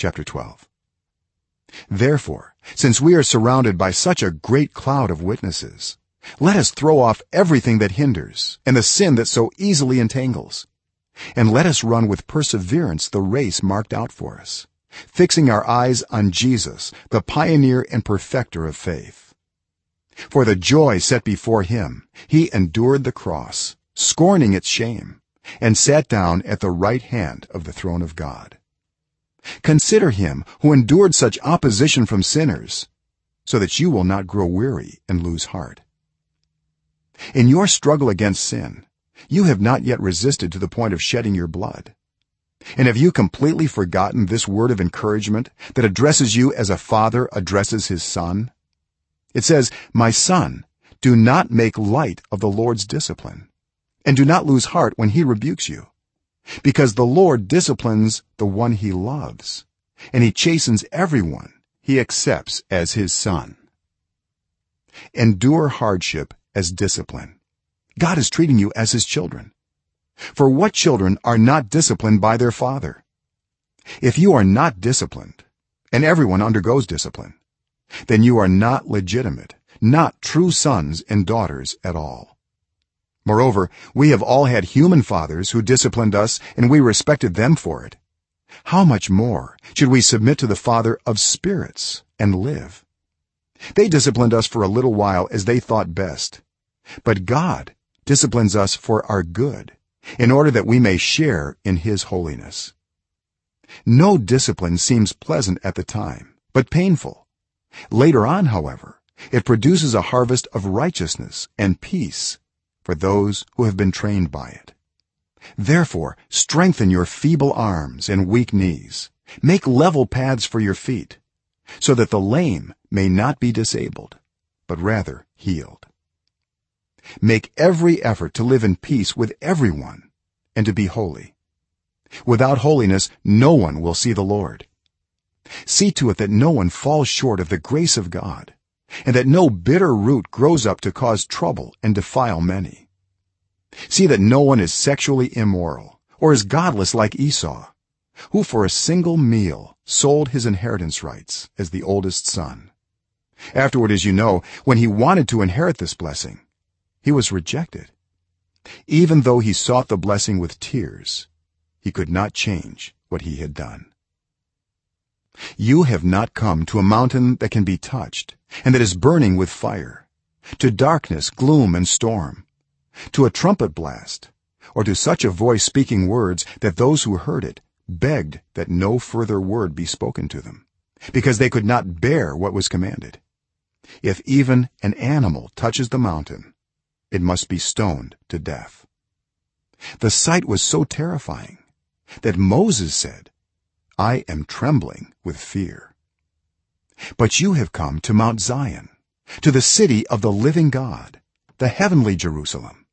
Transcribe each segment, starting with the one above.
chapter 12 therefore since we are surrounded by such a great cloud of witnesses let us throw off everything that hinders and the sin that so easily entangles. And let us run with perseverance the race marked out for us fixing our eyes on Jesus the pioneer and perfecter of faith. For the joy set before him he endured the cross scorning its shame and sat down at the right hand of the throne of god consider him who endured such opposition from sinners so that you will not grow weary and lose heart. In your struggle against sin you have not yet resisted to the point of shedding your blood. And have you completely forgotten this word of encouragement that addresses you as a father addresses his son? It says my son do not make light of the lord's discipline and do not lose heart when he rebukes you because the lord disciplines the one he loves and he chastens everyone he accepts as his son. Endure hardship as discipline. God is treating you as his children. For what children are not disciplined by their father? If you are not disciplined and everyone undergoes discipline then you are not legitimate not true sons and daughters at all moreover we have all had human fathers who disciplined us and we respected them for it. How much more should we submit to the father of spirits and live? They disciplined us for a little while as they thought best. But god disciplines us for our good in order that we may share in his holiness. No discipline seems pleasant at the time but painful. Later on however it produces a harvest of righteousness and peace for those who have been trained by it. Therefore strengthen your feeble arms and weak knees. Make level paths for your feet so that the lame may not be disabled but rather healed. Make every effort to live in peace with everyone and to be holy. Without holiness no one will see the lord. See to it that no one falls short of the grace of god and that no bitter root grows up to cause trouble and defile many. See that no one is sexually immoral or is godless like esau who for a single meal sold his inheritance rights as the oldest son. Afterward as you know when he wanted to inherit this blessing he was rejected. Even though he sought the blessing with tears he could not change what he had done you have not come to a mountain that can be touched and that is burning with fire to darkness gloom and storm to a trumpet blast or to such a voice speaking words that those who heard it begged that no further word be spoken to them because they could not bear what was commanded. If even an animal touches the mountain it must be stoned to death. The sight was so terrifying that moses said i am trembling with fear. But you have come to mount zion to the city of the living god the heavenly jerusalem.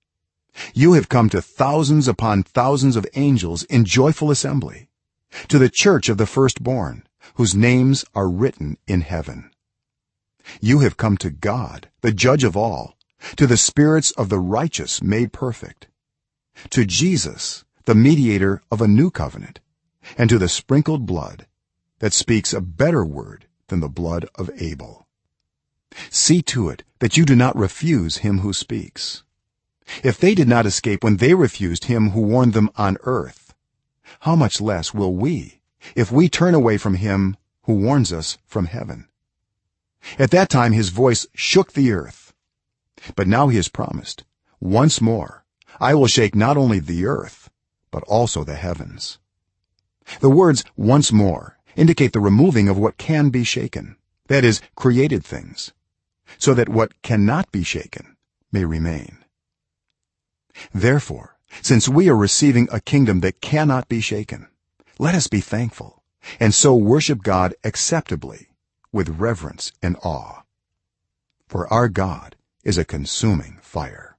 You have come to thousands upon thousands of angels in joyful assembly to the church of the firstborn whose names are written in heaven. You have come to god the judge of all to the spirits of the righteous made perfect to jesus the mediator of a new covenant and to the sprinkled blood that speaks a better word than the blood of abel. See to it that you do not refuse him who speaks. If they did not escape when they refused him who warned them on earth how much less will we if we turn away from him who warns us from heaven? At that time his voice shook the earth but now he has promised once more i will shake not only the earth but also the heavens the words once more indicate the removing of what can be shaken that is created things so that what cannot be shaken may remain. Therefore since we are receiving a kingdom that cannot be shaken let us be thankful and so worship god acceptably with reverence and awe. For our god is a consuming fire